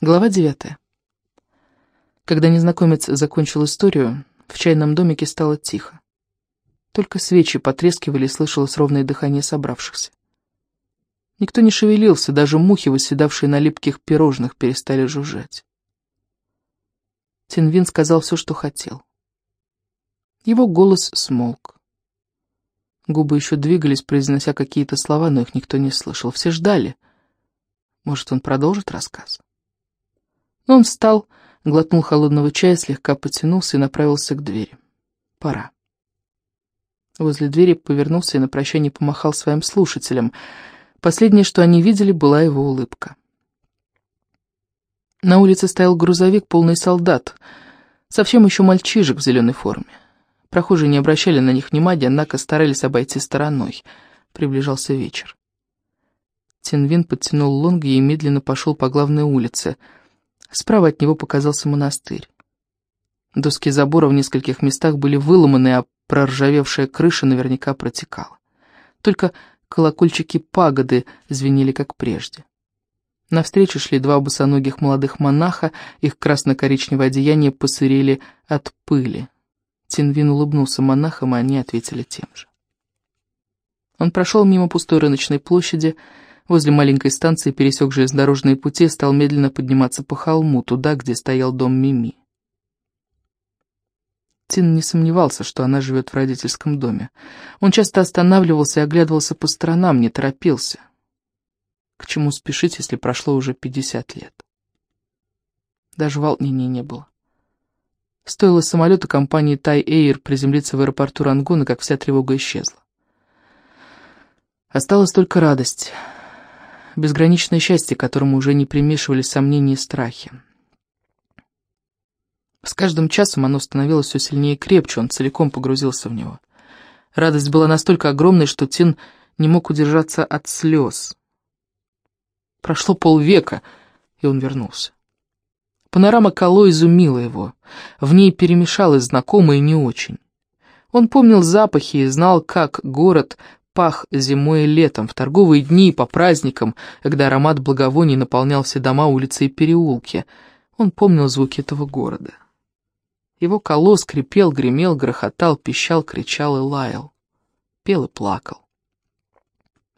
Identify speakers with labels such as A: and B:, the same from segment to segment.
A: Глава девятая. Когда незнакомец закончил историю, в чайном домике стало тихо. Только свечи потрескивали и слышалось ровное дыхание собравшихся. Никто не шевелился, даже мухи, восседавшие на липких пирожных, перестали жужжать. Тинвин сказал все, что хотел. Его голос смолк. Губы еще двигались, произнося какие-то слова, но их никто не слышал. Все ждали. Может, он продолжит рассказ? Он встал, глотнул холодного чая, слегка потянулся и направился к двери. Пора. Возле двери повернулся и на прощание помахал своим слушателям. Последнее, что они видели, была его улыбка. На улице стоял грузовик, полный солдат, совсем еще мальчишек в зеленой форме. Прохожие не обращали на них внимания, однако старались обойти стороной. Приближался вечер. Тинвин подтянул лонги и медленно пошел по главной улице — Справа от него показался монастырь. Доски забора в нескольких местах были выломаны, а проржавевшая крыша наверняка протекала. Только колокольчики пагоды звенели, как прежде. Навстречу шли два босоногих молодых монаха, их красно-коричневое одеяние посырели от пыли. Тинвин улыбнулся монахам, и они ответили тем же. Он прошел мимо пустой рыночной площади, Возле маленькой станции пересек железнодорожные пути и стал медленно подниматься по холму, туда, где стоял дом Мими. Тин не сомневался, что она живет в родительском доме. Он часто останавливался и оглядывался по сторонам, не торопился. К чему спешить, если прошло уже пятьдесят лет? Даже волнения не было. Стоило самолету компании Тай Эйр приземлиться в аэропорту Рангуна, как вся тревога исчезла. Осталась только радость — безграничное счастье, которому уже не примешивались сомнения и страхи. С каждым часом оно становилось все сильнее и крепче, он целиком погрузился в него. Радость была настолько огромной, что Тин не мог удержаться от слез. Прошло полвека, и он вернулся. Панорама Кало изумила его. В ней перемешалось знакомое и не очень. Он помнил запахи и знал, как город пах зимой и летом, в торговые дни, по праздникам, когда аромат благовоний наполнял все дома, улицы и переулки. Он помнил звуки этого города. Его колос скрипел, гремел, грохотал, пищал, кричал и лаял. Пел и плакал.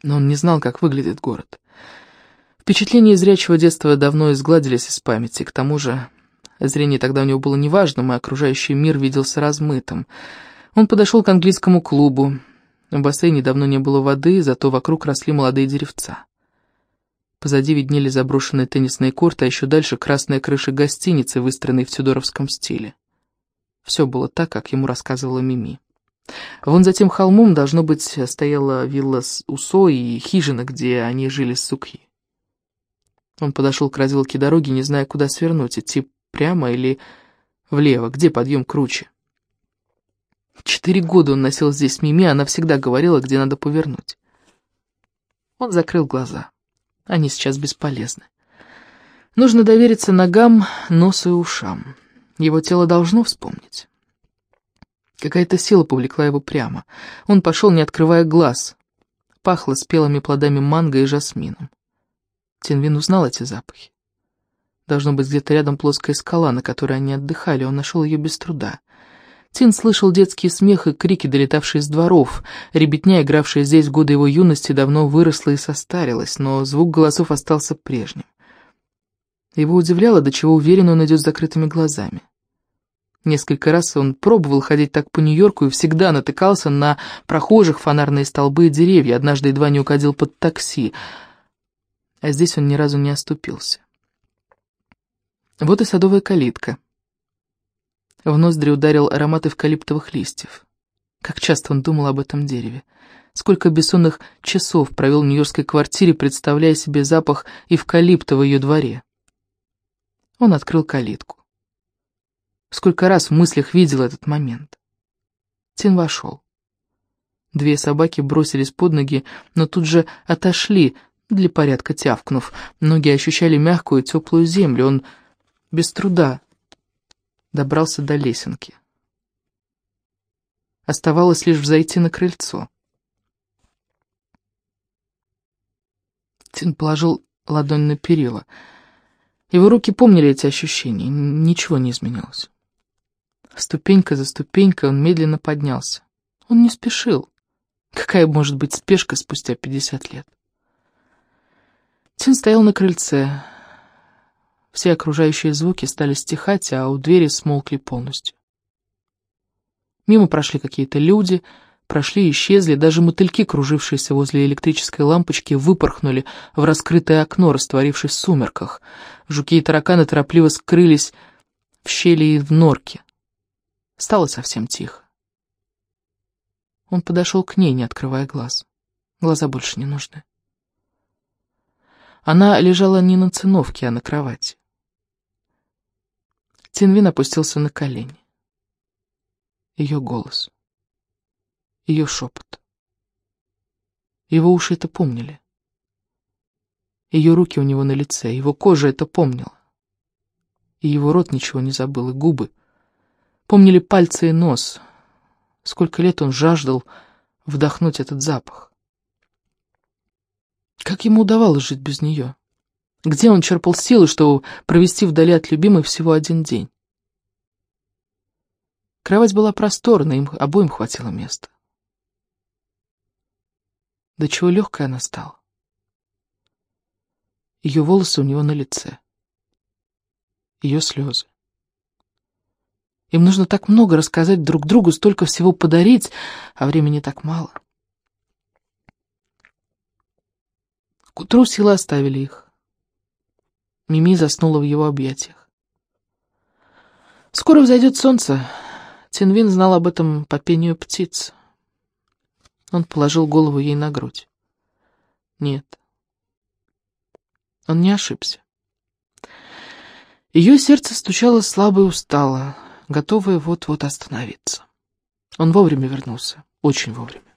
A: Но он не знал, как выглядит город. Впечатления зрячего детства давно изгладились из памяти, к тому же зрение тогда у него было неважным, и окружающий мир виделся размытым. Он подошел к английскому клубу, в бассейне давно не было воды, зато вокруг росли молодые деревца. Позади виднели заброшенные теннисные корты, а еще дальше красная крыша гостиницы, выстроенной в тюдоровском стиле. Все было так, как ему рассказывала Мими. Вон за тем холмом, должно быть, стояла вилла Усо и хижина, где они жили с Сукхи. Он подошел к развилке дороги, не зная, куда свернуть, идти прямо или влево, где подъем круче. Четыре года он носил здесь Мими, она всегда говорила, где надо повернуть. Он закрыл глаза. Они сейчас бесполезны. Нужно довериться ногам, носу и ушам. Его тело должно вспомнить. Какая-то сила повлекла его прямо. Он пошел, не открывая глаз. Пахло спелыми плодами манго и жасмином. Тинвин узнал эти запахи. Должно быть где-то рядом плоская скала, на которой они отдыхали. Он нашел ее без труда. Тин слышал детский смех и крики, долетавшие из дворов. Ребятня, игравшая здесь годы его юности, давно выросла и состарилась, но звук голосов остался прежним. Его удивляло, до чего уверен он идет с закрытыми глазами. Несколько раз он пробовал ходить так по Нью-Йорку и всегда натыкался на прохожих, фонарные столбы и деревья, однажды едва не уходил под такси, а здесь он ни разу не оступился. Вот и садовая калитка. В ноздри ударил аромат эвкалиптовых листьев. Как часто он думал об этом дереве. Сколько бессонных часов провел в нью-йоркской квартире, представляя себе запах эвкалипта в ее дворе. Он открыл калитку. Сколько раз в мыслях видел этот момент. Тин вошел. Две собаки бросились под ноги, но тут же отошли, для порядка тявкнув. Ноги ощущали мягкую теплую землю. Он без труда добрался до лесенки. Оставалось лишь взойти на крыльцо. Тин положил ладонь на перила. Его руки помнили эти ощущения, ничего не изменилось. Ступенька за ступенькой он медленно поднялся. Он не спешил. Какая может быть спешка спустя пятьдесят лет? Тин стоял на крыльце. Все окружающие звуки стали стихать, а у двери смолкли полностью. Мимо прошли какие-то люди, прошли и исчезли, даже мотыльки, кружившиеся возле электрической лампочки, выпорхнули в раскрытое окно, растворившись в сумерках. Жуки и тараканы торопливо скрылись в щели и в норке. Стало совсем тихо. Он подошел к ней, не открывая глаз. Глаза больше не нужны. Она лежала не на циновке, а на кровати. Тинвин опустился на колени. Ее голос. Ее шепот. Его уши это помнили. Ее руки у него на лице, его кожа это помнила. И его рот ничего не забыл, и губы. Помнили пальцы и нос. Сколько лет он жаждал вдохнуть этот запах. Как ему удавалось жить без нее? Где он черпал силы, чтобы провести вдали от любимой всего один день? Кровать была просторной, им обоим хватило места. До чего легкая она стала. Ее волосы у него на лице. Ее слезы. Им нужно так много рассказать друг другу, столько всего подарить, а времени так мало. К утру силы оставили их. Мими заснула в его объятиях. Скоро взойдет солнце. Тинвин знал об этом по пению птиц. Он положил голову ей на грудь. Нет. Он не ошибся. Ее сердце стучало слабо и устало, готовое вот-вот остановиться. Он вовремя вернулся, очень вовремя.